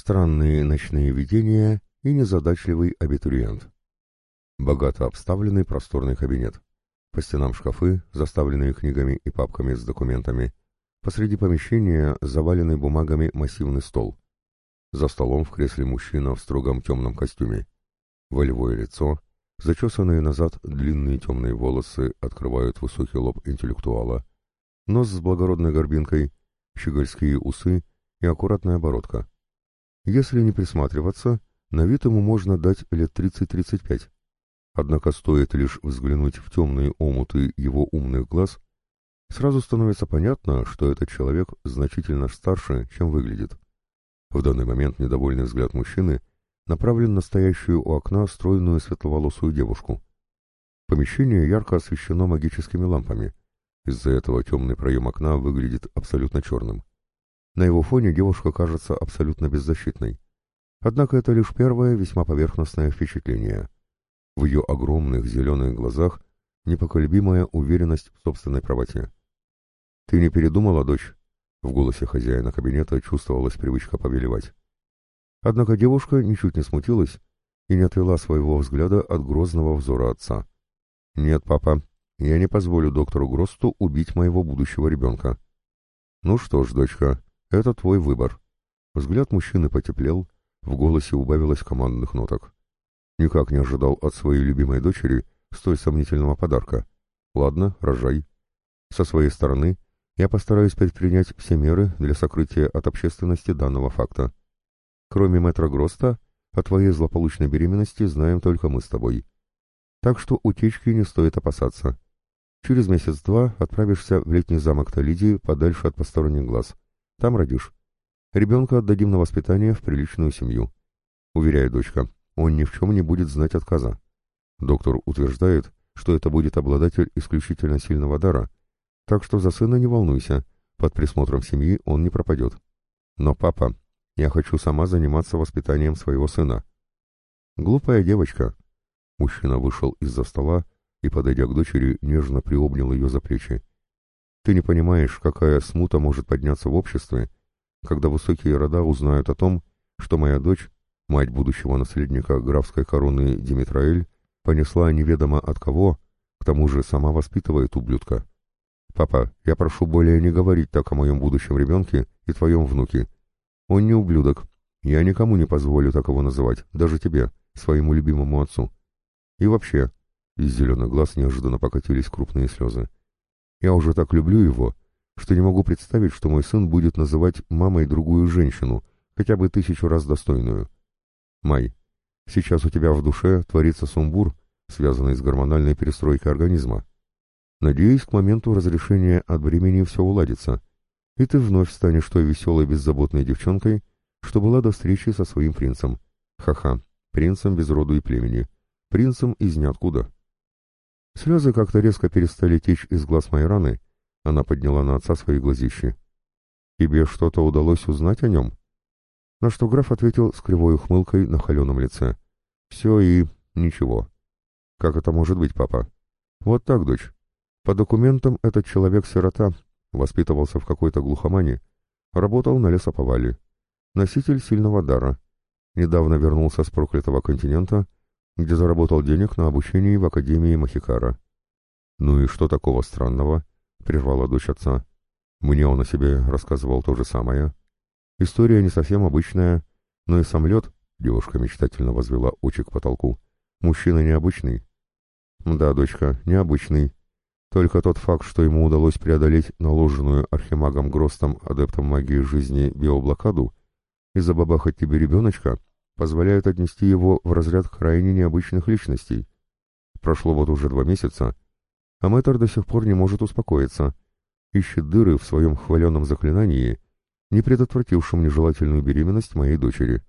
странные ночные видения и незадачливый абитуриент. Богато обставленный просторный кабинет. По стенам шкафы, заставленные книгами и папками с документами. Посреди помещения заваленный бумагами массивный стол. За столом в кресле мужчина в строгом темном костюме. Волевое лицо, зачесанные назад длинные темные волосы открывают высокий лоб интеллектуала. Нос с благородной горбинкой, щегольские усы и аккуратная бородка. Если не присматриваться, на вид ему можно дать лет 30-35. Однако стоит лишь взглянуть в темные омуты его умных глаз, сразу становится понятно, что этот человек значительно старше, чем выглядит. В данный момент недовольный взгляд мужчины направлен на стоящую у окна стройную светловолосую девушку. Помещение ярко освещено магическими лампами. Из-за этого темный проем окна выглядит абсолютно черным. На его фоне девушка кажется абсолютно беззащитной. Однако это лишь первое весьма поверхностное впечатление. В ее огромных зеленых глазах непоколебимая уверенность в собственной правоте. «Ты не передумала, дочь?» В голосе хозяина кабинета чувствовалась привычка повелевать. Однако девушка ничуть не смутилась и не отвела своего взгляда от грозного взора отца. «Нет, папа, я не позволю доктору Гросту убить моего будущего ребенка». «Ну что ж, дочка, это твой выбор». Взгляд мужчины потеплел, в голосе убавилось командных ноток. Никак не ожидал от своей любимой дочери столь сомнительного подарка. Ладно, рожай. Со своей стороны я постараюсь предпринять все меры для сокрытия от общественности данного факта. Кроме мэтра Гроста, о твоей злополучной беременности знаем только мы с тобой. Так что утечки не стоит опасаться. Через месяц-два отправишься в летний замок Талидии подальше от посторонних глаз. Там родишь. Ребенка отдадим на воспитание в приличную семью. Уверяю, дочка, он ни в чем не будет знать отказа. Доктор утверждает, что это будет обладатель исключительно сильного дара, так что за сына не волнуйся, под присмотром семьи он не пропадет. Но, папа, я хочу сама заниматься воспитанием своего сына. Глупая девочка. Мужчина вышел из-за стола и, подойдя к дочери, нежно приобнял ее за плечи. Ты не понимаешь, какая смута может подняться в обществе, когда высокие рода узнают о том, что моя дочь, мать будущего наследника графской короны Димитраэль, понесла неведомо от кого, к тому же сама воспитывает ублюдка. Папа, я прошу более не говорить так о моем будущем ребенке и твоем внуке. Он не ублюдок. Я никому не позволю так его называть, даже тебе, своему любимому отцу. И вообще, из зеленых глаз неожиданно покатились крупные слезы. Я уже так люблю его, что не могу представить, что мой сын будет называть мамой другую женщину, хотя бы тысячу раз достойную. Май, сейчас у тебя в душе творится сумбур, связанный с гормональной перестройкой организма. Надеюсь, к моменту разрешения от бремени все уладится, и ты вновь станешь той веселой беззаботной девчонкой, что была до встречи со своим принцем. Ха-ха, принцем без роду и племени, принцем из ниоткуда. Слезы как-то резко перестали течь из глаз Майраны, она подняла на отца свои глазищи. «Тебе что-то удалось узнать о нем?» На что граф ответил с кривой ухмылкой на холеном лице. «Все и... ничего». «Как это может быть, папа?» «Вот так, дочь. По документам этот человек-сирота, воспитывался в какой-то глухомане, работал на лесоповале. Носитель сильного дара. Недавно вернулся с проклятого континента, где заработал денег на обучении в Академии Махикара. «Ну и что такого странного?» — прервала дочь отца. «Мне он о себе рассказывал то же самое. История не совсем обычная, но и сам лед...» — девушка мечтательно возвела очи к потолку. «Мужчина необычный». «Да, дочка, необычный. Только тот факт, что ему удалось преодолеть наложенную архимагом Гростом, адептом магии жизни, биоблокаду, и забабахать тебе ребеночка, позволяет отнести его в разряд крайне необычных личностей. Прошло вот уже два месяца, а мэтр до сих пор не может успокоиться, ищет дыры в своем хваленном заклинании, не предотвратившем нежелательную беременность моей дочери.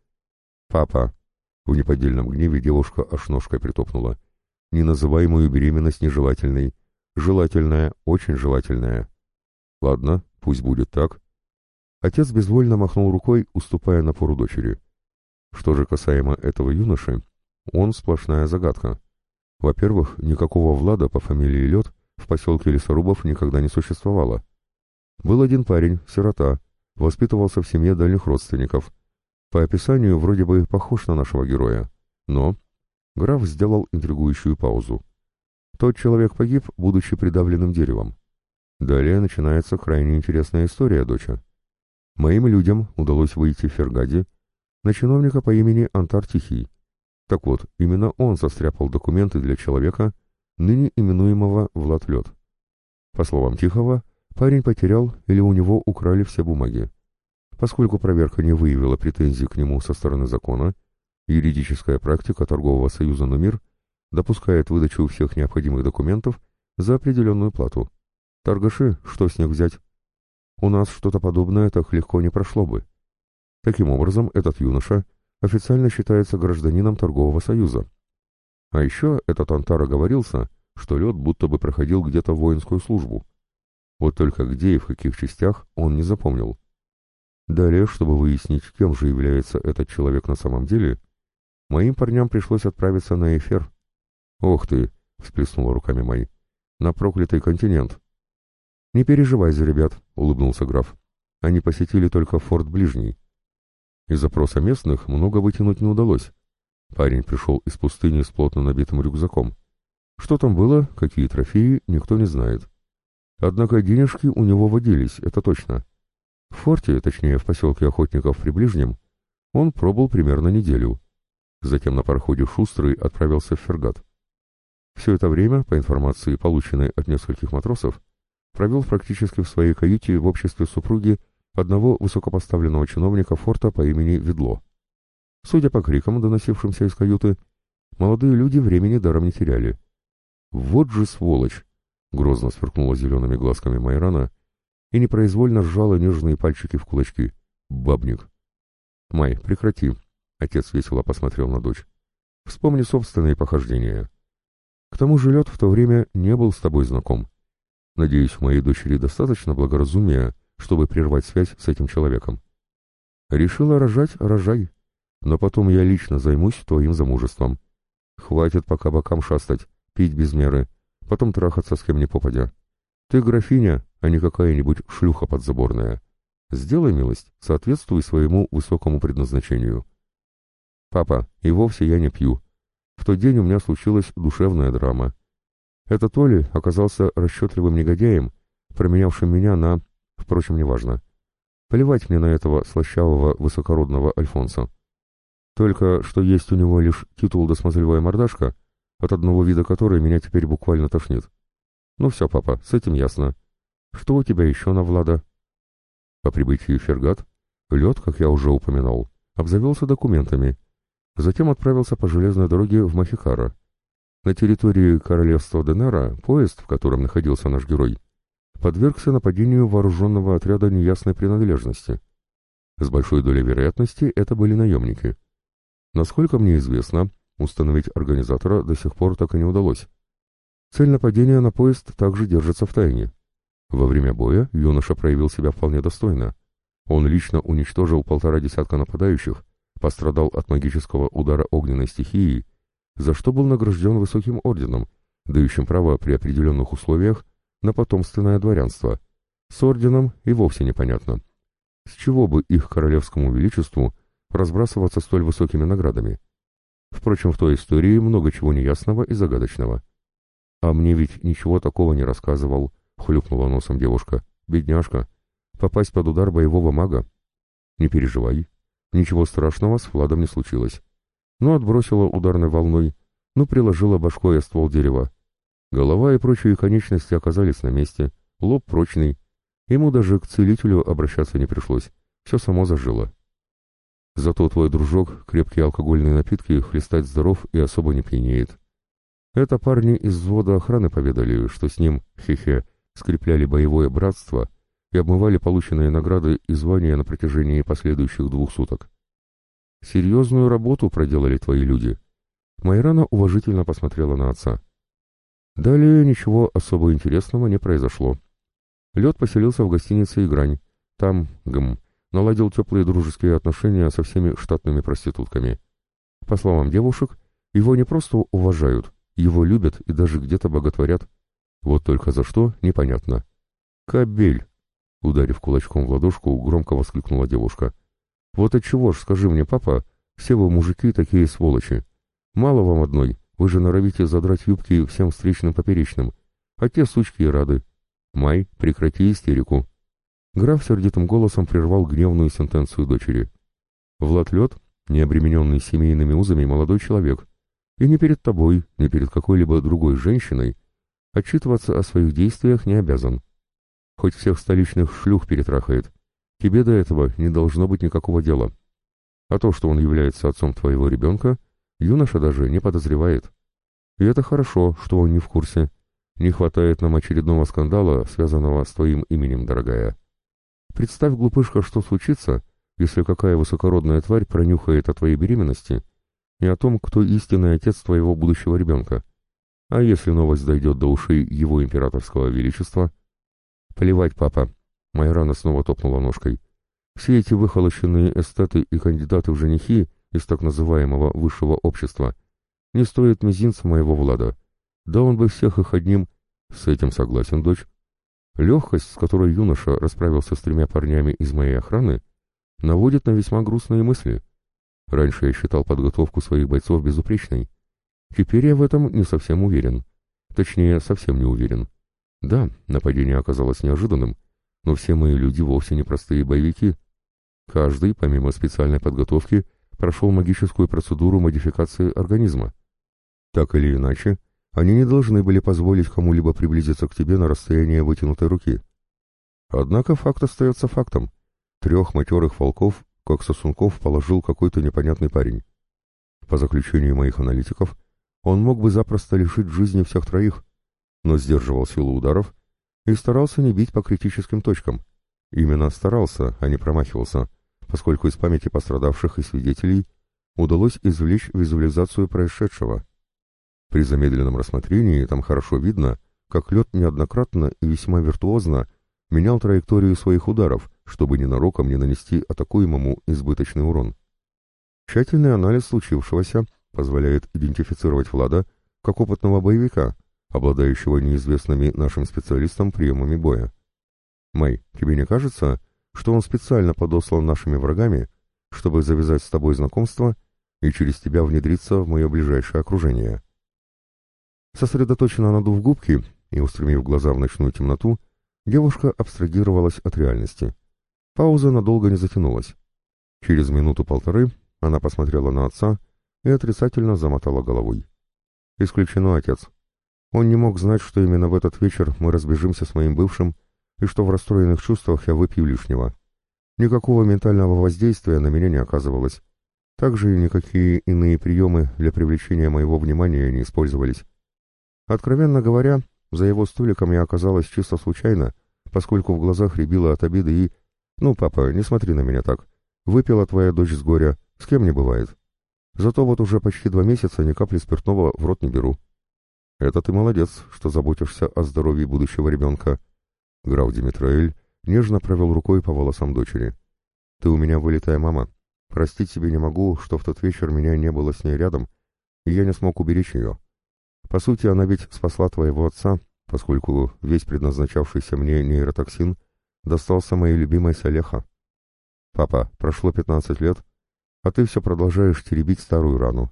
«Папа!» — в неподдельном гневе девушка аж ножкой притопнула. «Не беременность нежелательной. Желательная, очень желательная». «Ладно, пусть будет так». Отец безвольно махнул рукой, уступая напору дочери. Что же касаемо этого юноши, он сплошная загадка. Во-первых, никакого Влада по фамилии Лед в поселке Лесорубов никогда не существовало. Был один парень, сирота, воспитывался в семье дальних родственников, По описанию вроде бы похож на нашего героя, но... Граф сделал интригующую паузу. Тот человек погиб, будучи придавленным деревом. Далее начинается крайне интересная история, доча. Моим людям удалось выйти в Фергаде на чиновника по имени Антар Тихий. Так вот, именно он состряпал документы для человека, ныне именуемого Влад Лед. По словам Тихого, парень потерял или у него украли все бумаги. Поскольку проверка не выявила претензий к нему со стороны закона, юридическая практика Торгового союза «Номир» допускает выдачу всех необходимых документов за определенную плату. Торгаши, что с них взять? У нас что-то подобное так легко не прошло бы. Таким образом, этот юноша официально считается гражданином торгового союза. А еще этот Антар оговорился, что лед будто бы проходил где-то воинскую службу. Вот только где и в каких частях он не запомнил. Далее, чтобы выяснить, кем же является этот человек на самом деле, моим парням пришлось отправиться на эфир. «Ох ты!» — всплеснула руками Май. «На проклятый континент!» «Не переживай за ребят», — улыбнулся граф. «Они посетили только форт Ближний». Из опроса местных много вытянуть не удалось. Парень пришел из пустыни с плотно набитым рюкзаком. Что там было, какие трофеи, никто не знает. Однако денежки у него водились, это точно. В форте, точнее в поселке охотников при Ближнем, он пробыл примерно неделю. Затем на пароходе «Шустрый» отправился в Фергат. Все это время, по информации, полученной от нескольких матросов, провел практически в своей каюте в обществе супруги одного высокопоставленного чиновника форта по имени Ведло. Судя по крикам, доносившимся из каюты, молодые люди времени даром не теряли. «Вот же сволочь!» — грозно сверкнула зелеными глазками Майрана и непроизвольно сжала нежные пальчики в кулачки. «Бабник!» «Май, прекрати!» — отец весело посмотрел на дочь. «Вспомни собственные похождения. К тому же лед в то время не был с тобой знаком. Надеюсь, моей дочери достаточно благоразумия, чтобы прервать связь с этим человеком. Решила рожать — рожай. Но потом я лично займусь твоим замужеством. Хватит пока бокам шастать, пить без меры, потом трахаться с кем ни попадя. Ты графиня, а не какая-нибудь шлюха подзаборная. Сделай милость, соответствуй своему высокому предназначению. Папа, и вовсе я не пью. В тот день у меня случилась душевная драма. Этот Оли оказался расчетливым негодяем, променявшим меня на... Впрочем, неважно. Плевать мне на этого слащавого высокородного Альфонса. Только что есть у него лишь титул да смазливая мордашка, от одного вида которой меня теперь буквально тошнит. Ну все, папа, с этим ясно. Что у тебя еще на Влада? По прибытии Фергат, лед, как я уже упоминал, обзавелся документами. Затем отправился по железной дороге в Махикара. На территории королевства Денара поезд, в котором находился наш герой, подвергся нападению вооруженного отряда неясной принадлежности. С большой долей вероятности это были наемники. Насколько мне известно, установить организатора до сих пор так и не удалось. Цель нападения на поезд также держится в тайне. Во время боя юноша проявил себя вполне достойно. Он лично уничтожил полтора десятка нападающих, пострадал от магического удара огненной стихии за что был награжден высоким орденом, дающим право при определенных условиях на потомственное дворянство. С орденом и вовсе непонятно. С чего бы их королевскому величеству разбрасываться столь высокими наградами? Впрочем, в той истории много чего неясного и загадочного. «А мне ведь ничего такого не рассказывал», — хлюпнула носом девушка. «Бедняжка. Попасть под удар боевого мага?» «Не переживай. Ничего страшного с Владом не случилось но отбросила ударной волной, но приложила башкой о ствол дерева. Голова и прочие конечности оказались на месте, лоб прочный. Ему даже к целителю обращаться не пришлось, все само зажило. Зато твой дружок крепкие алкогольные напитки хлестать здоров и особо не пьянеет. Это парни из взвода охраны поведали, что с ним, хе-хе, скрепляли боевое братство и обмывали полученные награды и звания на протяжении последующих двух суток. Серьезную работу проделали твои люди. Майрана уважительно посмотрела на отца. Далее ничего особо интересного не произошло. Лед поселился в гостинице «Игрань». Там, гм, наладил теплые дружеские отношения со всеми штатными проститутками. По словам девушек, его не просто уважают, его любят и даже где-то боготворят. Вот только за что, непонятно. «Кабель!» — ударив кулачком в ладошку, громко воскликнула девушка. Вот отчего ж, скажи мне, папа, все вы мужики такие сволочи. Мало вам одной, вы же норовите задрать юбки всем встречным поперечным, а те сучки и рады. Май, прекрати истерику. Граф сердитым голосом прервал гневную сентенцию дочери. Влад Лед, не обремененный семейными узами молодой человек, и ни перед тобой, ни перед какой-либо другой женщиной отчитываться о своих действиях не обязан. Хоть всех столичных шлюх перетрахает, тебе до этого не должно быть никакого дела. А то, что он является отцом твоего ребенка, юноша даже не подозревает. И это хорошо, что он не в курсе. Не хватает нам очередного скандала, связанного с твоим именем, дорогая. Представь, глупышка, что случится, если какая высокородная тварь пронюхает о твоей беременности и о том, кто истинный отец твоего будущего ребенка. А если новость дойдет до ушей его императорского величества? Плевать, папа. Майрана снова топнула ножкой. Все эти выхолощенные эстеты и кандидаты в женихи из так называемого высшего общества не стоят мизинца моего Влада. Да он бы всех их одним... С этим согласен, дочь. Легкость, с которой юноша расправился с тремя парнями из моей охраны, наводит на весьма грустные мысли. Раньше я считал подготовку своих бойцов безупречной. Теперь я в этом не совсем уверен. Точнее, совсем не уверен. Да, нападение оказалось неожиданным, но все мои люди вовсе не простые боевики. Каждый, помимо специальной подготовки, прошел магическую процедуру модификации организма. Так или иначе, они не должны были позволить кому-либо приблизиться к тебе на расстояние вытянутой руки. Однако факт остается фактом. Трех матерых волков, как сосунков, положил какой-то непонятный парень. По заключению моих аналитиков, он мог бы запросто лишить жизни всех троих, но сдерживал силу ударов и старался не бить по критическим точкам. Именно старался, а не промахивался, поскольку из памяти пострадавших и свидетелей удалось извлечь визуализацию происшедшего. При замедленном рассмотрении там хорошо видно, как лед неоднократно и весьма виртуозно менял траекторию своих ударов, чтобы ненароком не нанести атакуемому избыточный урон. Тщательный анализ случившегося позволяет идентифицировать Влада как опытного боевика, обладающего неизвестными нашим специалистам приемами боя. Май, тебе не кажется, что он специально подослан нашими врагами, чтобы завязать с тобой знакомство и через тебя внедриться в мое ближайшее окружение?» Сосредоточенно надув губки и устремив глаза в ночную темноту, девушка абстрагировалась от реальности. Пауза надолго не затянулась. Через минуту-полторы она посмотрела на отца и отрицательно замотала головой. «Исключено, отец. Он не мог знать, что именно в этот вечер мы разбежимся с моим бывшим и что в расстроенных чувствах я выпью лишнего. Никакого ментального воздействия на меня не оказывалось. Также и никакие иные приемы для привлечения моего внимания не использовались. Откровенно говоря, за его столиком я оказалась чисто случайно, поскольку в глазах рябило от обиды и... «Ну, папа, не смотри на меня так. Выпила твоя дочь с горя. С кем не бывает. Зато вот уже почти два месяца ни капли спиртного в рот не беру». «Это ты молодец, что заботишься о здоровье будущего ребенка». Граф Димитраэль нежно провел рукой по волосам дочери. «Ты у меня вылитая мама. Простить себе не могу, что в тот вечер меня не было с ней рядом, и я не смог уберечь ее. По сути, она ведь спасла твоего отца, поскольку весь предназначавшийся мне нейротоксин достался моей любимой Салеха. Папа, прошло пятнадцать лет, а ты все продолжаешь теребить старую рану.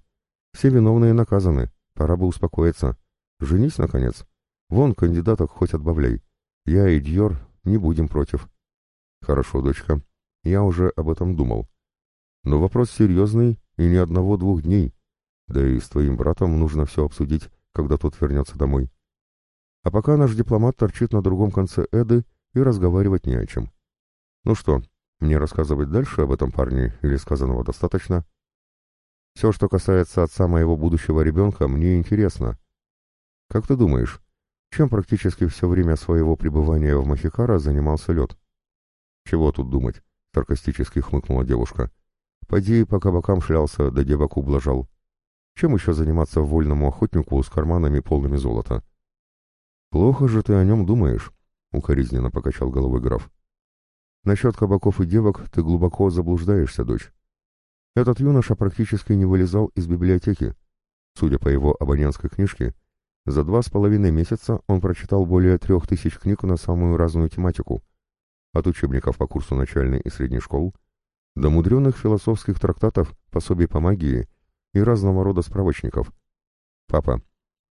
Все виновные наказаны, пора бы успокоиться. Женись, наконец. Вон, кандидаток хоть отбавляй. Я и Дьор не будем против. Хорошо, дочка, я уже об этом думал. Но вопрос серьезный и ни одного-двух дней. Да и с твоим братом нужно все обсудить когда тот вернется домой. А пока наш дипломат торчит на другом конце Эды и разговаривать не о чем. Ну что, мне рассказывать дальше об этом парне или сказанного достаточно? Все, что касается отца моего будущего ребенка, мне интересно. Как ты думаешь, чем практически все время своего пребывания в Махикара занимался лед? Чего тут думать? Саркастически хмыкнула девушка. Поди, пока бокам шлялся, да девок ублажал. Чем еще заниматься вольному охотнику с карманами полными золота? «Плохо же ты о нем думаешь», — укоризненно покачал головой граф. «Насчет кабаков и девок ты глубоко заблуждаешься, дочь. Этот юноша практически не вылезал из библиотеки. Судя по его абонентской книжке, за два с половиной месяца он прочитал более трех тысяч книг на самую разную тематику, от учебников по курсу начальной и средней школ до мудреных философских трактатов, пособий по магии и разного рода справочников. Папа,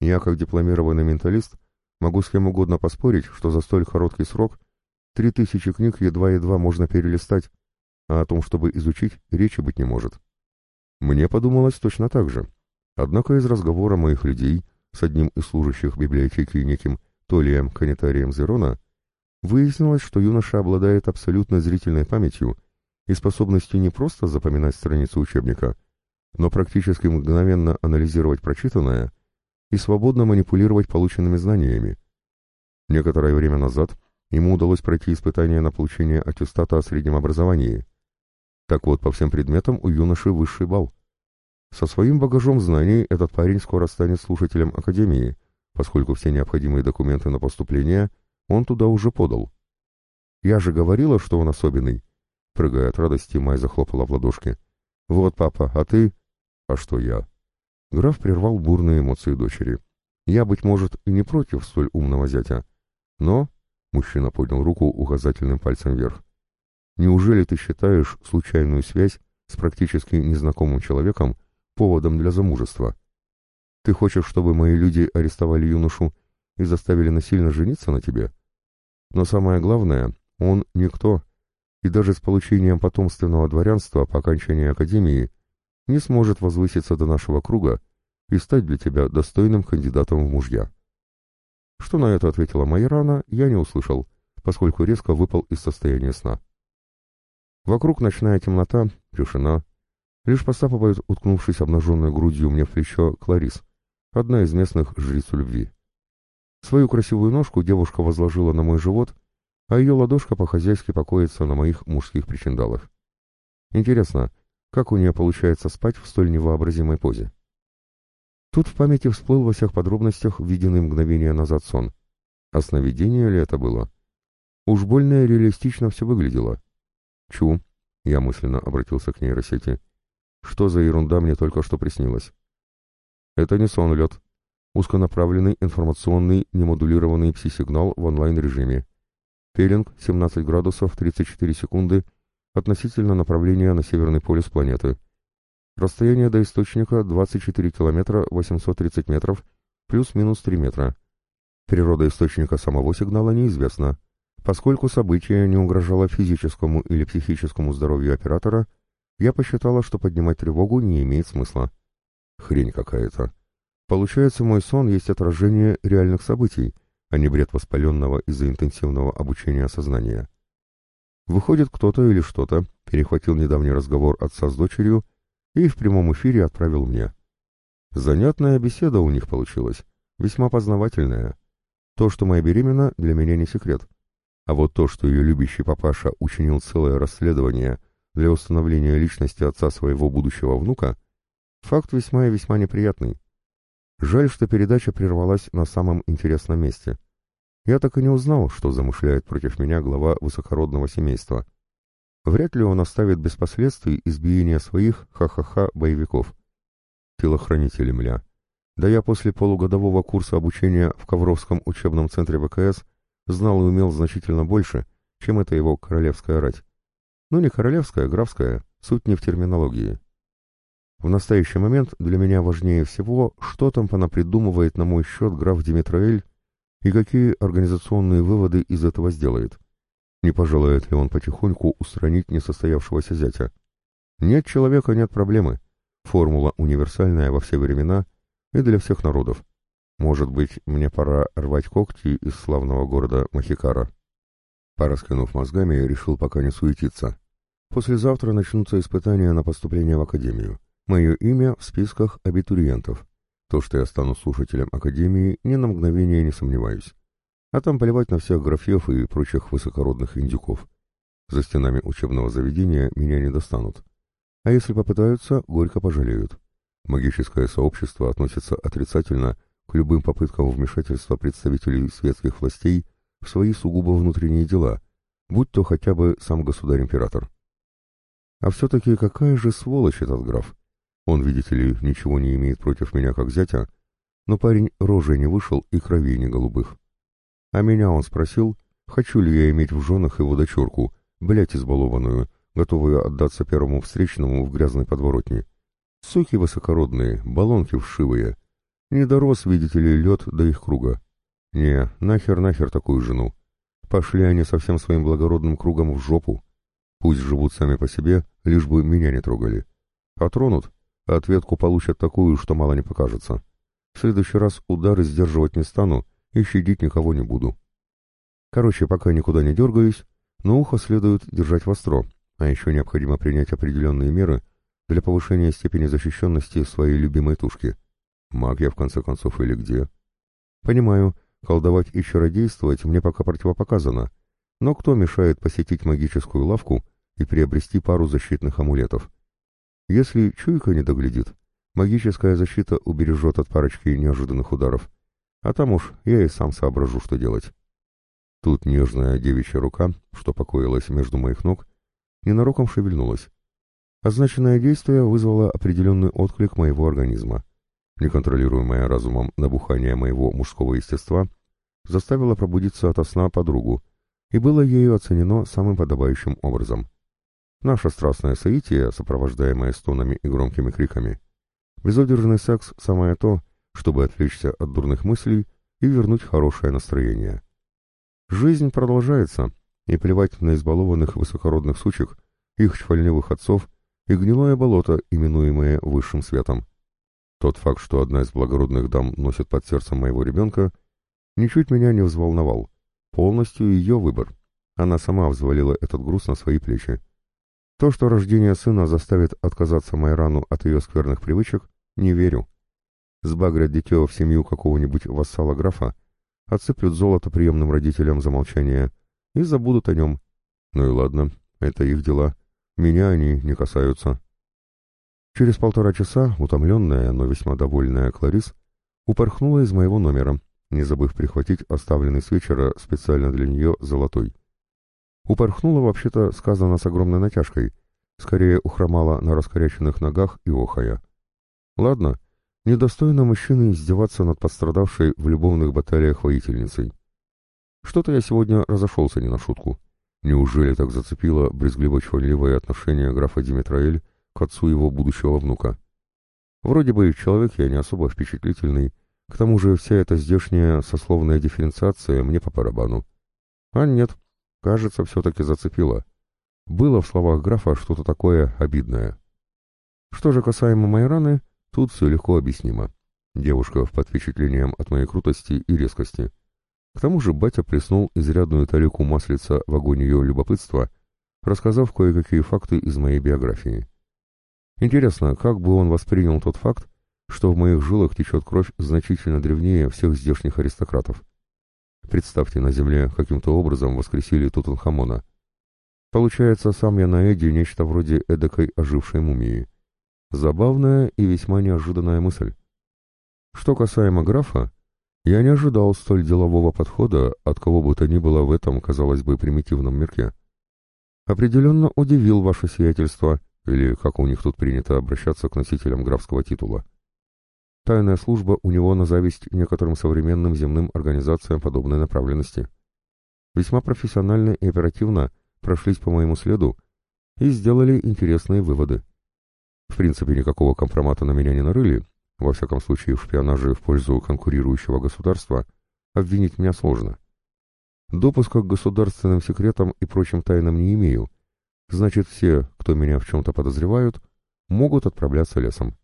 я как дипломированный менталист могу с кем угодно поспорить, что за столь короткий срок три тысячи книг едва-едва можно перелистать, а о том, чтобы изучить, речи быть не может. Мне подумалось точно так же. Однако из разговора моих людей с одним из служащих библиотеки неким Толием Канитарием Зерона выяснилось, что юноша обладает абсолютно зрительной памятью и способностью не просто запоминать страницу учебника, но практически мгновенно анализировать прочитанное и свободно манипулировать полученными знаниями. Некоторое время назад ему удалось пройти испытание на получение аттестата о среднем образовании. Так вот, по всем предметам у юноши высший балл. Со своим багажом знаний этот парень скоро станет слушателем Академии, поскольку все необходимые документы на поступление он туда уже подал. «Я же говорила, что он особенный!» Прыгая от радости, Май захлопала в ладошки. «Вот, папа, а ты...» «А что я?» Граф прервал бурные эмоции дочери. «Я, быть может, и не против столь умного зятя. Но...» — мужчина поднял руку указательным пальцем вверх. «Неужели ты считаешь случайную связь с практически незнакомым человеком поводом для замужества. Ты хочешь, чтобы мои люди арестовали юношу и заставили насильно жениться на тебе? Но самое главное, он никто, и даже с получением потомственного дворянства по окончании академии не сможет возвыситься до нашего круга и стать для тебя достойным кандидатом в мужья. Что на это ответила Майрана, я не услышал, поскольку резко выпал из состояния сна. Вокруг ночная темнота, тишина, Лишь посапывает, уткнувшись обнаженной грудью мне в плечо, Кларис, одна из местных жриц любви. Свою красивую ножку девушка возложила на мой живот, а ее ладошка по-хозяйски покоится на моих мужских причиндалах. Интересно, как у нее получается спать в столь невообразимой позе? Тут в памяти всплыл во всех подробностях виденный мгновение назад сон. А сновидение ли это было? Уж больно реалистично все выглядело. Чу, я мысленно обратился к нейросети. Что за ерунда мне только что приснилось? Это не сон, лед. Узконаправленный информационный немодулированный пси-сигнал в онлайн-режиме. Пелинг 17 градусов 34 секунды относительно направления на северный полюс планеты. Расстояние до источника 24 километра 830 метров, плюс-минус 3 метра. Природа источника самого сигнала неизвестна. Поскольку событие не угрожало физическому или психическому здоровью оператора, я посчитала, что поднимать тревогу не имеет смысла. Хрень какая-то. Получается, мой сон есть отражение реальных событий, а не бред воспаленного из-за интенсивного обучения сознания. Выходит, кто-то или что-то перехватил недавний разговор отца с дочерью и в прямом эфире отправил мне. Занятная беседа у них получилась, весьма познавательная. То, что моя беременна, для меня не секрет. А вот то, что ее любящий папаша учинил целое расследование для установления личности отца своего будущего внука, факт весьма и весьма неприятный. Жаль, что передача прервалась на самом интересном месте. Я так и не узнал, что замышляет против меня глава высокородного семейства. Вряд ли он оставит без последствий избиение своих ха-ха-ха боевиков. Телохранители мля. Да я после полугодового курса обучения в Ковровском учебном центре ВКС знал и умел значительно больше, чем это его королевская рать. Ну, не королевская, а графская, суть не в терминологии. В настоящий момент для меня важнее всего, что там понапридумывает на мой счет граф Димитроэль и какие организационные выводы из этого сделает. Не пожелает ли он потихоньку устранить несостоявшегося зятя? Нет человека, нет проблемы. Формула универсальная во все времена и для всех народов. Может быть, мне пора рвать когти из славного города Махикара. Пораскинув мозгами, решил пока не суетиться. Послезавтра начнутся испытания на поступление в академию. Мое имя в списках абитуриентов. То, что я стану слушателем академии, ни на мгновение не сомневаюсь. А там поливать на всех графьев и прочих высокородных индюков. За стенами учебного заведения меня не достанут. А если попытаются, горько пожалеют. Магическое сообщество относится отрицательно к любым попыткам вмешательства представителей светских властей в свои сугубо внутренние дела, будь то хотя бы сам государь-император. А все-таки какая же сволочь этот граф? Он, видите ли, ничего не имеет против меня как зятя, но парень рожей не вышел и крови не голубых. А меня он спросил, хочу ли я иметь в женах его дочурку, блять избалованную, готовые отдаться первому встречному в грязной подворотне. Суки высокородные, баллонки вшивые. Не дорос, видите ли, лед до их круга. Не, нахер-нахер такую жену. Пошли они со всем своим благородным кругом в жопу. Пусть живут сами по себе, лишь бы меня не трогали. А тронут, ответку получат такую, что мало не покажется. В следующий раз удары сдерживать не стану и щадить никого не буду. Короче, пока никуда не дергаюсь, но ухо следует держать востро, а еще необходимо принять определенные меры для повышения степени защищенности своей любимой тушки. Маг я, в конце концов, или где? Понимаю, колдовать и чародействовать мне пока противопоказано, но кто мешает посетить магическую лавку и приобрести пару защитных амулетов? Если чуйка не доглядит, магическая защита убережет от парочки неожиданных ударов, а там уж я и сам соображу, что делать. Тут нежная девичья рука, что покоилась между моих ног, ненароком шевельнулась. Означенное действие вызвало определенный отклик моего организма. Неконтролируемое разумом набухание моего мужского естества заставило пробудиться ото сна подругу, и было ею оценено самым подобающим образом. Наше страстное соитие, сопровождаемое стонами и громкими криками. Безудержный секс — самое то, чтобы отвлечься от дурных мыслей и вернуть хорошее настроение. Жизнь продолжается, и плевать на избалованных высокородных сучек, их чвальневых отцов и гнилое болото, именуемое высшим светом. Тот факт, что одна из благородных дам носит под сердцем моего ребенка, ничуть меня не взволновал. Полностью ее выбор. Она сама взвалила этот груз на свои плечи. То, что рождение сына заставит отказаться Майрану от ее скверных привычек, не верю. Сбагрят дитё в семью какого-нибудь вассала графа, отсыплют золото приемным родителям за молчание и забудут о нем. Ну и ладно, это их дела. Меня они не касаются. Через полтора часа утомленная, но весьма довольная Кларис упорхнула из моего номера, не забыв прихватить оставленный с вечера специально для нее золотой. Упорхнула, вообще-то, сказано с огромной натяжкой, скорее ухромала на раскоряченных ногах и охая. Ладно, недостойно мужчины издеваться над пострадавшей в любовных баталиях воительницей. Что-то я сегодня разошелся не на шутку. Неужели так зацепило брезгливо-чванливое отношение графа Димитраэль к отцу его будущего внука? Вроде бы человек я не особо впечатлительный, к тому же вся эта здешняя сословная дифференциация мне по барабану. А нет, кажется, все-таки зацепило. Было в словах графа что-то такое обидное. Что же касаемо моей раны, тут все легко объяснимо. Девушка под впечатлением от моей крутости и резкости. К тому же батя плеснул изрядную талику маслица в огонь ее любопытства, рассказав кое-какие факты из моей биографии. Интересно, как бы он воспринял тот факт, что в моих жилах течет кровь значительно древнее всех здешних аристократов. Представьте, на земле каким-то образом воскресили Тутанхамона. Получается, сам я на Эдди нечто вроде эдакой ожившей мумии. Забавная и весьма неожиданная мысль. Что касаемо графа, я не ожидал столь делового подхода от кого бы то ни было в этом, казалось бы, примитивном мирке. Определенно удивил ваше сиятельство, или как у них тут принято обращаться к носителям графского титула. Тайная служба у него на зависть некоторым современным земным организациям подобной направленности. Весьма профессионально и оперативно прошлись по моему следу и сделали интересные выводы. В принципе, никакого компромата на меня не нарыли, во всяком случае в шпионаже в пользу конкурирующего государства, обвинить меня сложно. Допуска к государственным секретам и прочим тайнам не имею, значит все, кто меня в чем-то подозревают, могут отправляться лесом.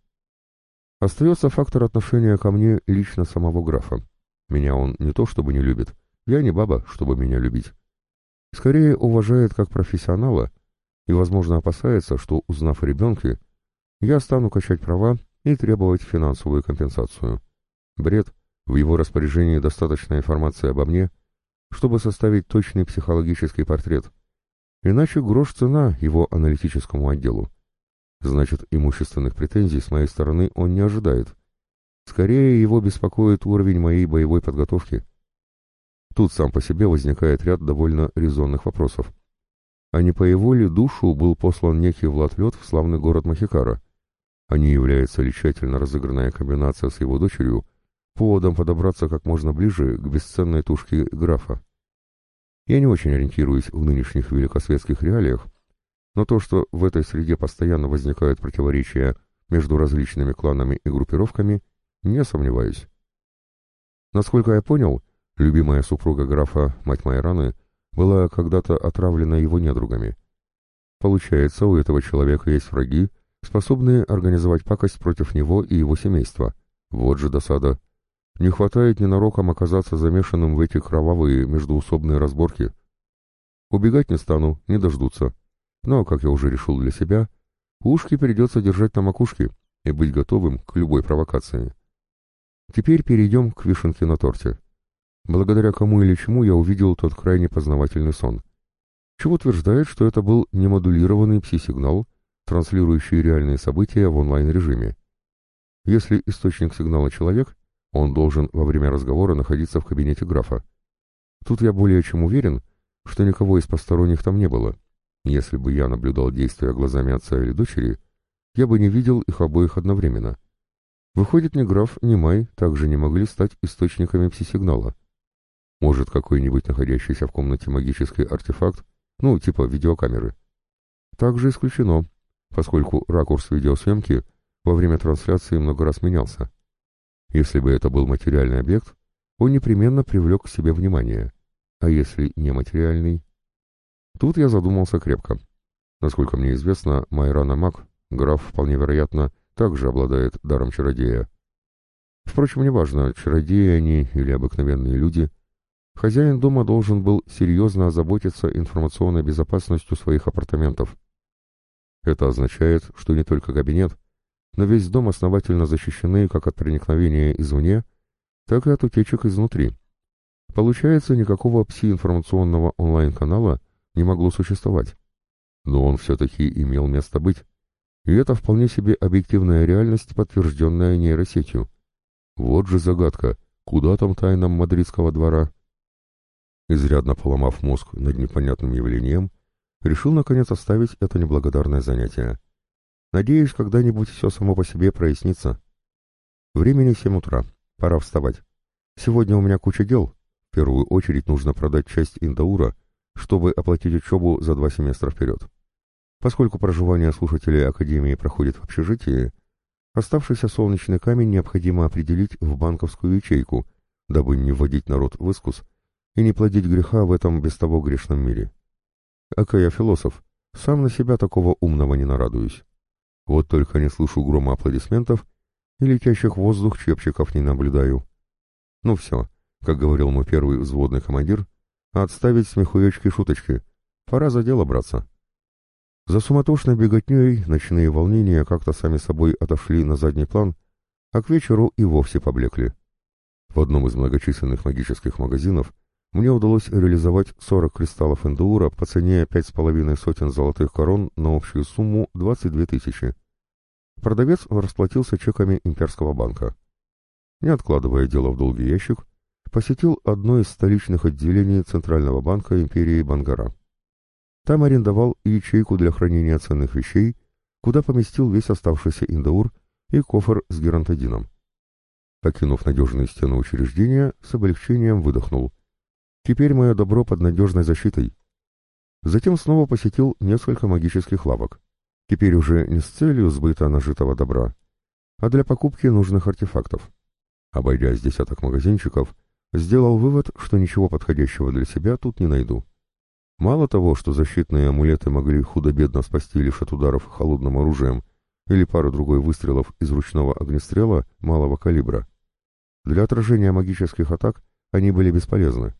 Остается фактор отношения ко мне лично самого графа. Меня он не то чтобы не любит, я не баба, чтобы меня любить. Скорее уважает как профессионала и, возможно, опасается, что, узнав о ребенке, я стану качать права и требовать финансовую компенсацию. Бред, в его распоряжении достаточно информации обо мне, чтобы составить точный психологический портрет. Иначе грош цена его аналитическому отделу. Значит, имущественных претензий с моей стороны он не ожидает. Скорее его беспокоит уровень моей боевой подготовки. Тут сам по себе возникает ряд довольно резонных вопросов. А не по его ли душу был послан некий Влад Лед в славный город Махикара? А не является ли тщательно разыгранная комбинация с его дочерью поводом подобраться как можно ближе к бесценной тушке графа? Я не очень ориентируюсь в нынешних великосветских реалиях, но то, что в этой среде постоянно возникают противоречия между различными кланами и группировками, не сомневаюсь. Насколько я понял, любимая супруга графа, мать Майраны, была когда-то отравлена его недругами. Получается, у этого человека есть враги, способные организовать пакость против него и его семейства. Вот же досада. Не хватает ненароком оказаться замешанным в эти кровавые междуусобные разборки. Убегать не стану, не дождутся. Но, как я уже решил для себя, ушки придется держать на макушке и быть готовым к любой провокации. Теперь перейдем к вишенке на торте. Благодаря кому или чему я увидел тот крайне познавательный сон. Чего утверждает, что это был немодулированный пси-сигнал, транслирующий реальные события в онлайн-режиме. Если источник сигнала человек, он должен во время разговора находиться в кабинете графа. Тут я более чем уверен, что никого из посторонних там не было. Если бы я наблюдал действия глазами отца или дочери, я бы не видел их обоих одновременно. Выходит, ни граф, ни Май также не могли стать источниками пси-сигнала. Может, какой-нибудь находящийся в комнате магический артефакт, ну, типа видеокамеры. Также исключено, поскольку ракурс видеосъемки во время трансляции много раз менялся. Если бы это был материальный объект, он непременно привлек к себе внимание. А если нематериальный? Тут я задумался крепко. Насколько мне известно, Майрана Мак, граф, вполне вероятно, также обладает даром чародея. Впрочем, неважно, чародеи они или обыкновенные люди, хозяин дома должен был серьезно озаботиться информационной безопасностью своих апартаментов. Это означает, что не только кабинет, но весь дом основательно защищены как от проникновения извне, так и от утечек изнутри. Получается, никакого пси-информационного онлайн-канала не могло существовать. Но он все-таки имел место быть. И это вполне себе объективная реальность, подтвержденная нейросетью. Вот же загадка, куда там тайнам мадридского двора? Изрядно поломав мозг над непонятным явлением, решил наконец оставить это неблагодарное занятие. Надеюсь, когда-нибудь все само по себе прояснится. Времени семь утра, пора вставать. Сегодня у меня куча дел. В первую очередь нужно продать часть Индаура, чтобы оплатить учебу за два семестра вперед. Поскольку проживание слушателей Академии проходит в общежитии, оставшийся солнечный камень необходимо определить в банковскую ячейку, дабы не вводить народ в искус и не плодить греха в этом без того грешном мире. Ака я философ, сам на себя такого умного не нарадуюсь. Вот только не слышу грома аплодисментов и летящих в воздух чепчиков не наблюдаю. Ну все, как говорил мой первый взводный командир, отставить смехуечки-шуточки, пора за дело браться. За суматошной беготней ночные волнения как-то сами собой отошли на задний план, а к вечеру и вовсе поблекли. В одном из многочисленных магических магазинов мне удалось реализовать 40 кристаллов эндуура по цене пять с половиной сотен золотых корон на общую сумму 22 тысячи. Продавец расплатился чеками имперского банка. Не откладывая дело в долгий ящик, посетил одно из столичных отделений Центрального банка империи Бангара. Там арендовал ячейку для хранения ценных вещей, куда поместил весь оставшийся индаур и кофр с геронтодином. Покинув надежные стены учреждения, с облегчением выдохнул. Теперь мое добро под надежной защитой. Затем снова посетил несколько магических лавок. Теперь уже не с целью сбыта нажитого добра, а для покупки нужных артефактов. Обойдя с десяток магазинчиков, сделал вывод, что ничего подходящего для себя тут не найду. Мало того, что защитные амулеты могли худо-бедно спасти лишь от ударов холодным оружием или пару-другой выстрелов из ручного огнестрела малого калибра, для отражения магических атак они были бесполезны.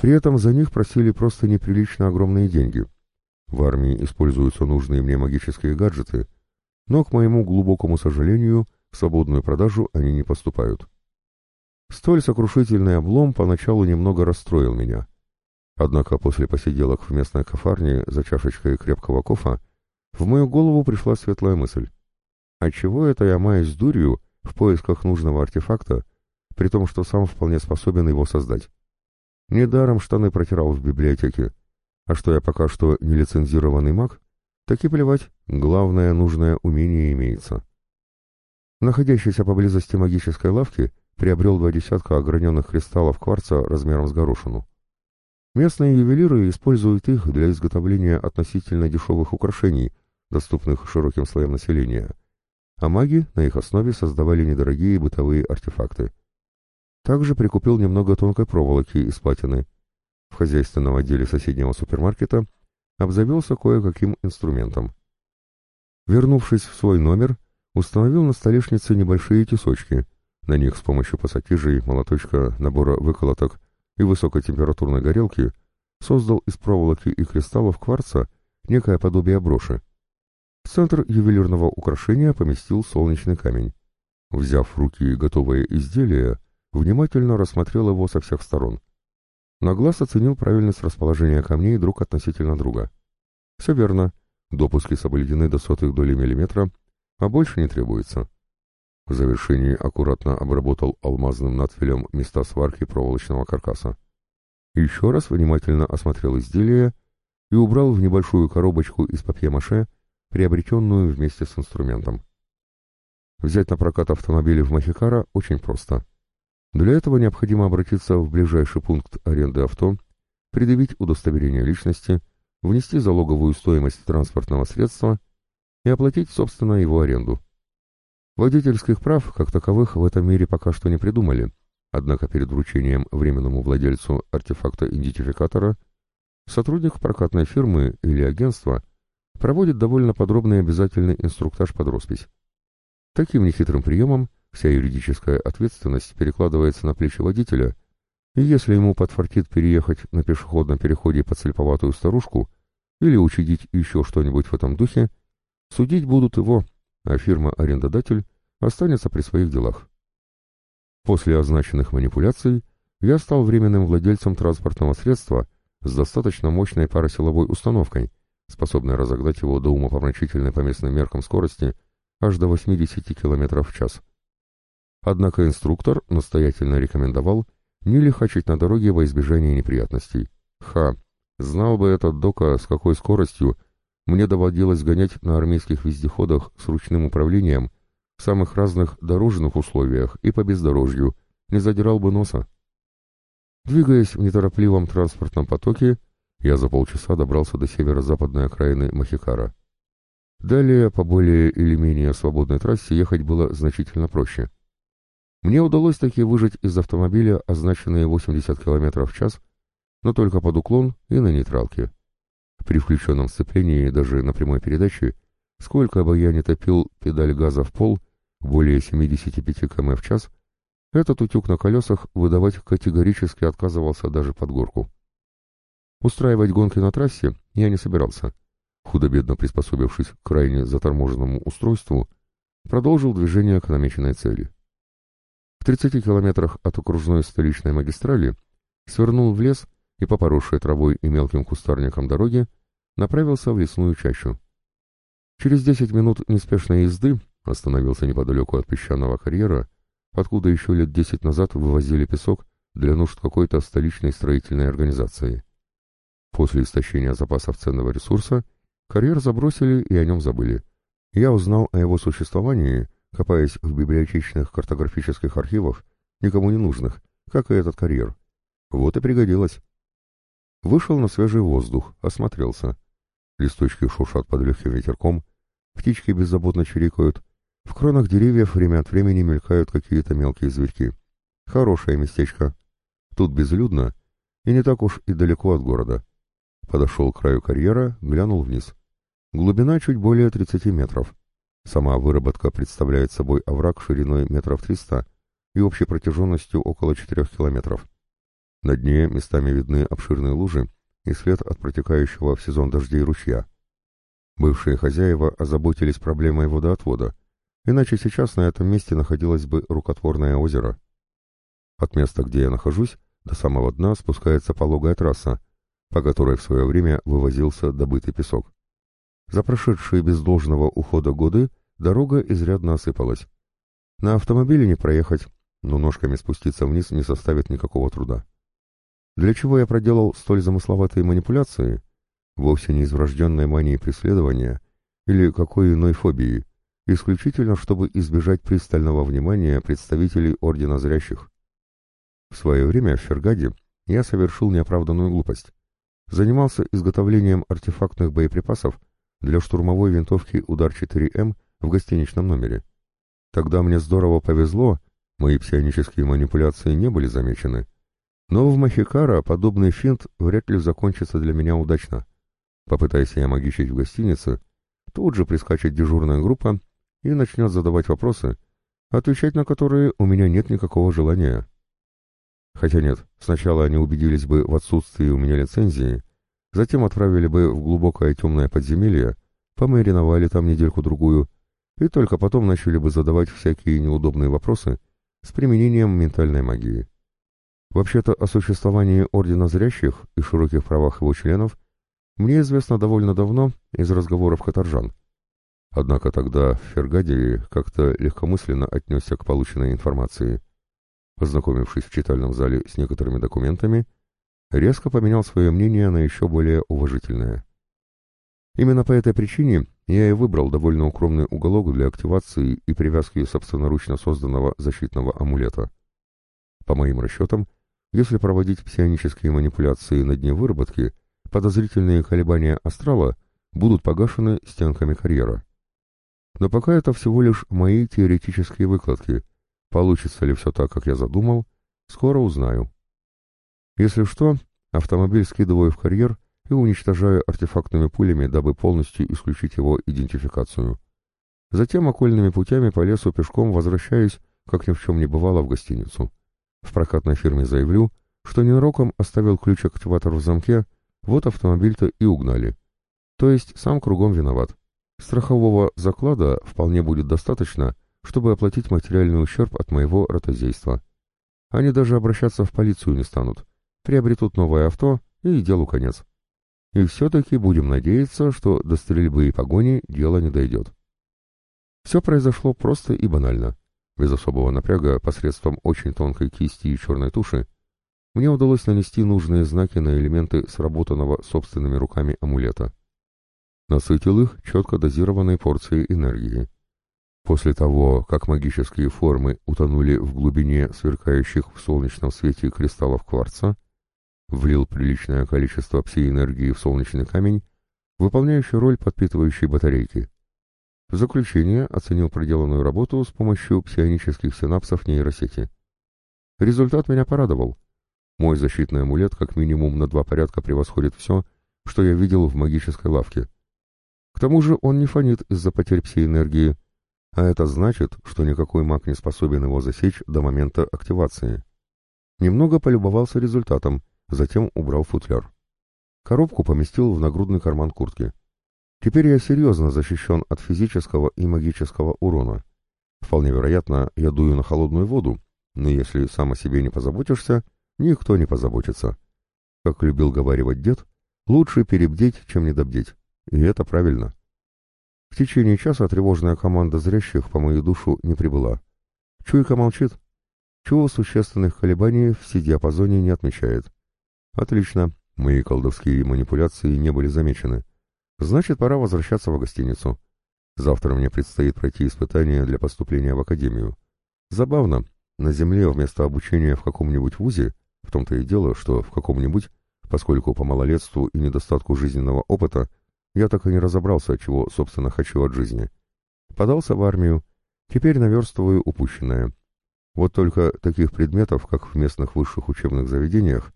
При этом за них просили просто неприлично огромные деньги. В армии используются нужные мне магические гаджеты, но, к моему глубокому сожалению, в свободную продажу они не поступают. Столь сокрушительный облом поначалу немного расстроил меня. Однако после посиделок в местной кофарне за чашечкой крепкого кофа в мою голову пришла светлая мысль. А чего это я маюсь дурью в поисках нужного артефакта, при том, что сам вполне способен его создать? Недаром штаны протирал в библиотеке. А что я пока что нелицензированный маг, так и плевать, главное нужное умение имеется. Находящийся поблизости магической лавки приобрел два десятка ограненных кристаллов кварца размером с горошину. Местные ювелиры используют их для изготовления относительно дешевых украшений, доступных широким слоям населения, а маги на их основе создавали недорогие бытовые артефакты. Также прикупил немного тонкой проволоки из платины. В хозяйственном отделе соседнего супермаркета обзавелся кое-каким инструментом. Вернувшись в свой номер, установил на столешнице небольшие тесочки. На них с помощью пассатижей, молоточка, набора выколоток и высокотемпературной горелки создал из проволоки и кристаллов кварца некое подобие броши. В центр ювелирного украшения поместил солнечный камень. Взяв в руки готовое изделие, внимательно рассмотрел его со всех сторон. На глаз оценил правильность расположения камней друг относительно друга. Все верно, допуски соблюдены до сотых доли миллиметра, а больше не требуется. В завершении аккуратно обработал алмазным надфилем места сварки проволочного каркаса. Еще раз внимательно осмотрел изделие и убрал в небольшую коробочку из папье-маше, приобретенную вместе с инструментом. Взять на прокат автомобили в Махикара очень просто. Для этого необходимо обратиться в ближайший пункт аренды авто, предъявить удостоверение личности, внести залоговую стоимость транспортного средства и оплатить, собственно, его аренду. Водительских прав, как таковых, в этом мире пока что не придумали, однако перед вручением временному владельцу артефакта-идентификатора сотрудник прокатной фирмы или агентства проводит довольно подробный обязательный инструктаж под роспись. Таким нехитрым приемом вся юридическая ответственность перекладывается на плечи водителя, и если ему подфартит переехать на пешеходном переходе под слеповатую старушку или учудить еще что-нибудь в этом духе, судить будут его, а фирма-арендодатель останется при своих делах. После означенных манипуляций я стал временным владельцем транспортного средства с достаточно мощной парасиловой установкой, способной разогнать его до умопомрачительной по местным меркам скорости аж до 80 км в час. Однако инструктор настоятельно рекомендовал не лихачить на дороге во избежание неприятностей. Ха! Знал бы этот Дока, с какой скоростью мне доводилось гонять на армейских вездеходах с ручным управлением в самых разных дорожных условиях и по бездорожью, не задирал бы носа. Двигаясь в неторопливом транспортном потоке, я за полчаса добрался до северо-западной окраины Махикара. Далее, по более или менее свободной трассе, ехать было значительно проще. Мне удалось таки выжать из автомобиля означенные 80 км в час, но только под уклон и на нейтралке. При включенном сцеплении даже на прямой передаче, сколько бы я ни топил педаль газа в пол, более 75 км в час, этот утюг на колесах выдавать категорически отказывался даже под горку. Устраивать гонки на трассе я не собирался. Худо-бедно приспособившись к крайне заторможенному устройству, продолжил движение к намеченной цели. В 30 километрах от окружной столичной магистрали свернул в лес и по поросшей травой и мелким кустарникам дороги направился в лесную чащу. Через десять минут неспешной езды остановился неподалеку от песчаного карьера, откуда еще лет десять назад вывозили песок для нужд какой-то столичной строительной организации. После истощения запасов ценного ресурса карьер забросили и о нем забыли. Я узнал о его существовании, копаясь в библиотечных картографических архивах, никому не нужных, как и этот карьер. Вот и пригодилось. Вышел на свежий воздух, осмотрелся. Листочки шуршат под легким ветерком, птички беззаботно чирикают, в кронах деревьев время от времени мелькают какие-то мелкие зверьки. Хорошее местечко. Тут безлюдно и не так уж и далеко от города. Подошел к краю карьера, глянул вниз. Глубина чуть более 30 метров. Сама выработка представляет собой овраг шириной метров 300 и общей протяженностью около 4 километров. На дне местами видны обширные лужи и след от протекающего в сезон дождей ручья. Бывшие хозяева озаботились проблемой водоотвода, иначе сейчас на этом месте находилось бы рукотворное озеро. От места, где я нахожусь, до самого дна спускается пологая трасса, по которой в свое время вывозился добытый песок. За прошедшие без должного ухода годы дорога изрядно осыпалась. На автомобиле не проехать, но ножками спуститься вниз не составит никакого труда. Для чего я проделал столь замысловатые манипуляции? Вовсе не из врожденной мании преследования или какой иной фобии, исключительно чтобы избежать пристального внимания представителей Ордена Зрящих. В свое время в Фергаде я совершил неоправданную глупость. Занимался изготовлением артефактных боеприпасов для штурмовой винтовки «Удар 4М» в гостиничном номере. Тогда мне здорово повезло, мои псионические манипуляции не были замечены. Но в Махикара подобный финт вряд ли закончится для меня удачно. Попытаясь я магичить в гостинице, тут же прискачет дежурная группа и начнет задавать вопросы, отвечать на которые у меня нет никакого желания. Хотя нет, сначала они убедились бы в отсутствии у меня лицензии, затем отправили бы в глубокое темное подземелье, помариновали там недельку-другую, и только потом начали бы задавать всякие неудобные вопросы с применением ментальной магии. Вообще-то о существовании Ордена Зрящих и широких правах его членов мне известно довольно давно из разговоров каторжан. Однако тогда Фергадий как-то легкомысленно отнесся к полученной информации. Познакомившись в читальном зале с некоторыми документами, резко поменял свое мнение на еще более уважительное. Именно по этой причине я и выбрал довольно укромный уголок для активации и привязки собственноручно созданного защитного амулета. По моим расчетам, если проводить псионические манипуляции на дне выработки, подозрительные колебания астрала будут погашены стенками карьера. Но пока это всего лишь мои теоретические выкладки. Получится ли все так, как я задумал, скоро узнаю. Если что, автомобиль скидываю в карьер и уничтожаю артефактными пулями, дабы полностью исключить его идентификацию. Затем окольными путями по лесу пешком возвращаюсь, как ни в чем не бывало, в гостиницу. В прокатной фирме заявлю, что ненароком оставил ключ-активатор в замке, вот автомобиль-то и угнали. То есть сам кругом виноват. Страхового заклада вполне будет достаточно, чтобы оплатить материальный ущерб от моего ротозейства. Они даже обращаться в полицию не станут. Приобретут новое авто, и делу конец. И все-таки будем надеяться, что до стрельбы и погони дело не дойдет. Все произошло просто и банально. Без особого напряга, посредством очень тонкой кисти и черной туши, мне удалось нанести нужные знаки на элементы сработанного собственными руками амулета. Насытил их четко дозированной порцией энергии. После того, как магические формы утонули в глубине сверкающих в солнечном свете кристаллов кварца, влил приличное количество пси-энергии в солнечный камень, выполняющий роль подпитывающей батарейки. В заключение оценил проделанную работу с помощью псионических синапсов нейросети. Результат меня порадовал. Мой защитный амулет как минимум на два порядка превосходит все, что я видел в магической лавке. К тому же он не фонит из-за потерь пси-энергии, а это значит, что никакой маг не способен его засечь до момента активации. Немного полюбовался результатом, затем убрал футляр. Коробку поместил в нагрудный карман куртки. Теперь я серьезно защищен от физического и магического урона. Вполне вероятно, я дую на холодную воду, но если сам о себе не позаботишься, никто не позаботится. Как любил говаривать дед, лучше перебдеть, чем недобдеть. И это правильно. В течение часа тревожная команда зрящих по мою душу не прибыла. Чуйка молчит. Чего существенных колебаний в си-диапазоне не отмечает. Отлично, мои колдовские манипуляции не были замечены. Значит, пора возвращаться в гостиницу. Завтра мне предстоит пройти испытание для поступления в академию. Забавно, на Земле вместо обучения в каком-нибудь вузе, в том-то и дело, что в каком-нибудь, поскольку по малолетству и недостатку жизненного опыта, я так и не разобрался, чего, собственно, хочу от жизни. Подался в армию, теперь наверстываю упущенное. Вот только таких предметов, как в местных высших учебных заведениях,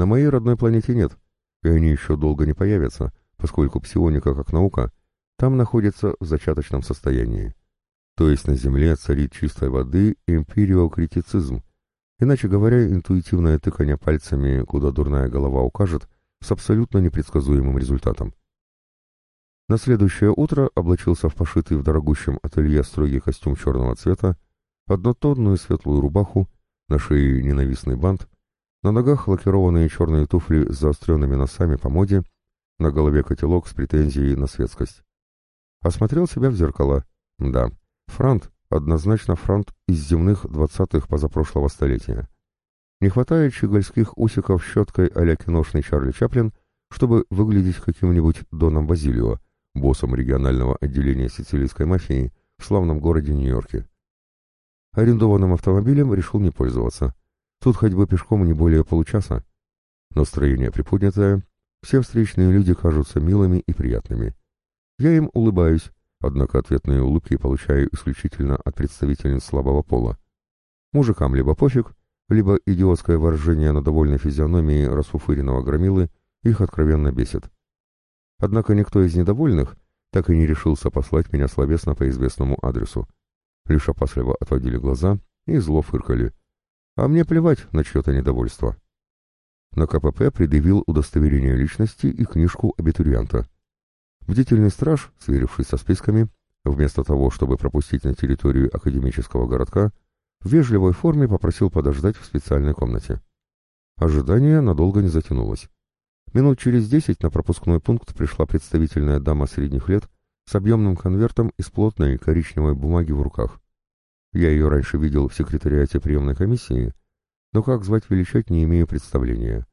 на моей родной планете нет, и они еще долго не появятся, поскольку псионика как наука там находится в зачаточном состоянии. То есть на Земле царит чистой воды эмпириокритицизм, иначе говоря, интуитивное тыкание пальцами, куда дурная голова укажет, с абсолютно непредсказуемым результатом. На следующее утро облачился в пошитый в дорогущем ателье строгий костюм черного цвета, однотонную светлую рубаху, на шее ненавистный бант, на ногах лакированные черные туфли с заостренными носами по моде, на голове котелок с претензией на светскость. Осмотрел себя в зеркало. Да, франт, однозначно франт из земных двадцатых позапрошлого столетия. Не хватает щегольских усиков щеткой а-ля киношный Чарли Чаплин, чтобы выглядеть каким-нибудь Доном Базилио, боссом регионального отделения сицилийской мафии в славном городе Нью-Йорке. Арендованным автомобилем решил не пользоваться. Тут ходьбы пешком не более получаса, Настроение приподнятое, все встречные люди кажутся милыми и приятными. Я им улыбаюсь, однако ответные улыбки получаю исключительно от представительниц слабого пола. Мужикам либо пофиг, либо идиотское выражение на довольной физиономии расфуфыренного громилы их откровенно бесит. Однако никто из недовольных так и не решился послать меня словесно по известному адресу. Лишь опасливо отводили глаза и зло фыркали. А мне плевать на чье-то недовольство. На КПП предъявил удостоверение личности и книжку абитуриента. Бдительный страж, сверившись со списками, вместо того, чтобы пропустить на территорию академического городка, в вежливой форме попросил подождать в специальной комнате. Ожидание надолго не затянулось. Минут через десять на пропускной пункт пришла представительная дама средних лет с объемным конвертом из плотной коричневой бумаги в руках. Я ее раньше видел в секретариате приемной комиссии, но как звать величать не имею представления.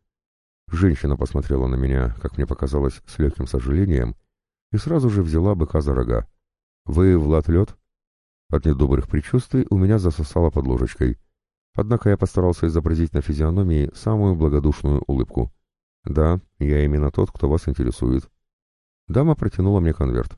Женщина посмотрела на меня, как мне показалось, с легким сожалением, и сразу же взяла быка за рога. «Вы Влад Лед?» От недобрых предчувствий у меня засосало под ложечкой. Однако я постарался изобразить на физиономии самую благодушную улыбку. «Да, я именно тот, кто вас интересует». Дама протянула мне конверт.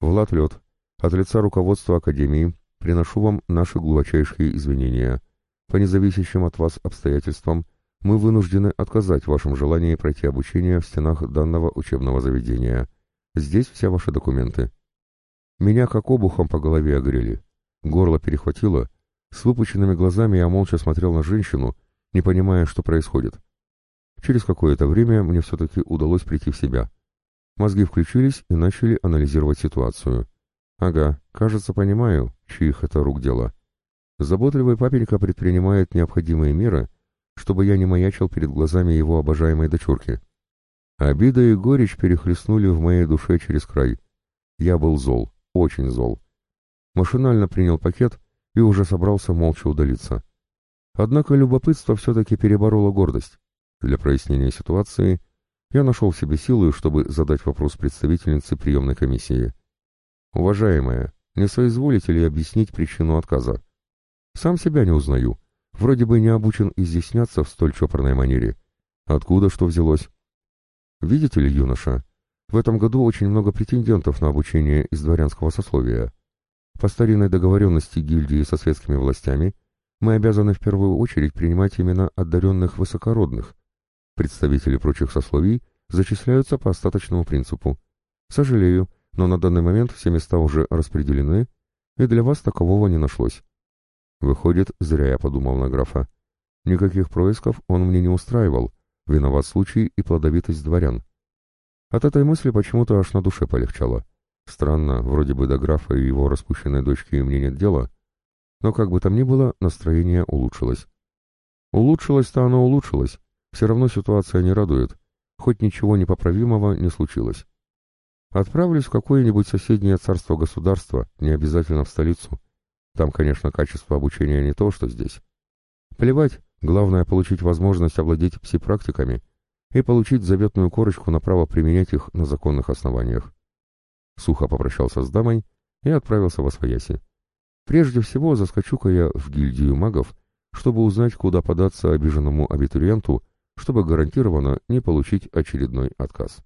«Влад Лед, от лица руководства Академии приношу вам наши глубочайшие извинения. По независящим от вас обстоятельствам мы вынуждены отказать в вашем желании пройти обучение в стенах данного учебного заведения. Здесь все ваши документы. Меня как обухом по голове огрели. Горло перехватило. С выпученными глазами я молча смотрел на женщину, не понимая, что происходит. Через какое-то время мне все-таки удалось прийти в себя. Мозги включились и начали анализировать ситуацию. Ага, кажется, понимаю, чьих это рук дело. Заботливый папенька предпринимает необходимые меры, чтобы я не маячил перед глазами его обожаемой дочурки. Обида и горечь перехлестнули в моей душе через край. Я был зол, очень зол. Машинально принял пакет и уже собрался молча удалиться. Однако любопытство все-таки перебороло гордость. Для прояснения ситуации я нашел в себе силы, чтобы задать вопрос представительнице приемной комиссии. «Уважаемая, не соизволите ли объяснить причину отказа?» Сам себя не узнаю. Вроде бы не обучен изъясняться в столь чопорной манере. Откуда что взялось? Видите ли, юноша, в этом году очень много претендентов на обучение из дворянского сословия. По старинной договоренности гильдии со светскими властями мы обязаны в первую очередь принимать именно одаренных высокородных. Представители прочих сословий зачисляются по остаточному принципу. Сожалею, но на данный момент все места уже распределены, и для вас такового не нашлось. Выходит, зря я подумал на графа. Никаких происков он мне не устраивал, виноват случай и плодовитость дворян. От этой мысли почему-то аж на душе полегчало. Странно, вроде бы до графа и его распущенной дочки мне нет дела, но как бы там ни было, настроение улучшилось. Улучшилось-то оно улучшилось, все равно ситуация не радует, хоть ничего непоправимого не случилось. Отправлюсь в какое-нибудь соседнее царство-государство, не обязательно в столицу. Там, конечно, качество обучения не то, что здесь. Плевать, главное получить возможность овладеть пси-практиками и получить заветную корочку на право применять их на законных основаниях. Сухо попрощался с дамой и отправился во свояси. Прежде всего заскочу-ка я в гильдию магов, чтобы узнать, куда податься обиженному абитуриенту, чтобы гарантированно не получить очередной отказ.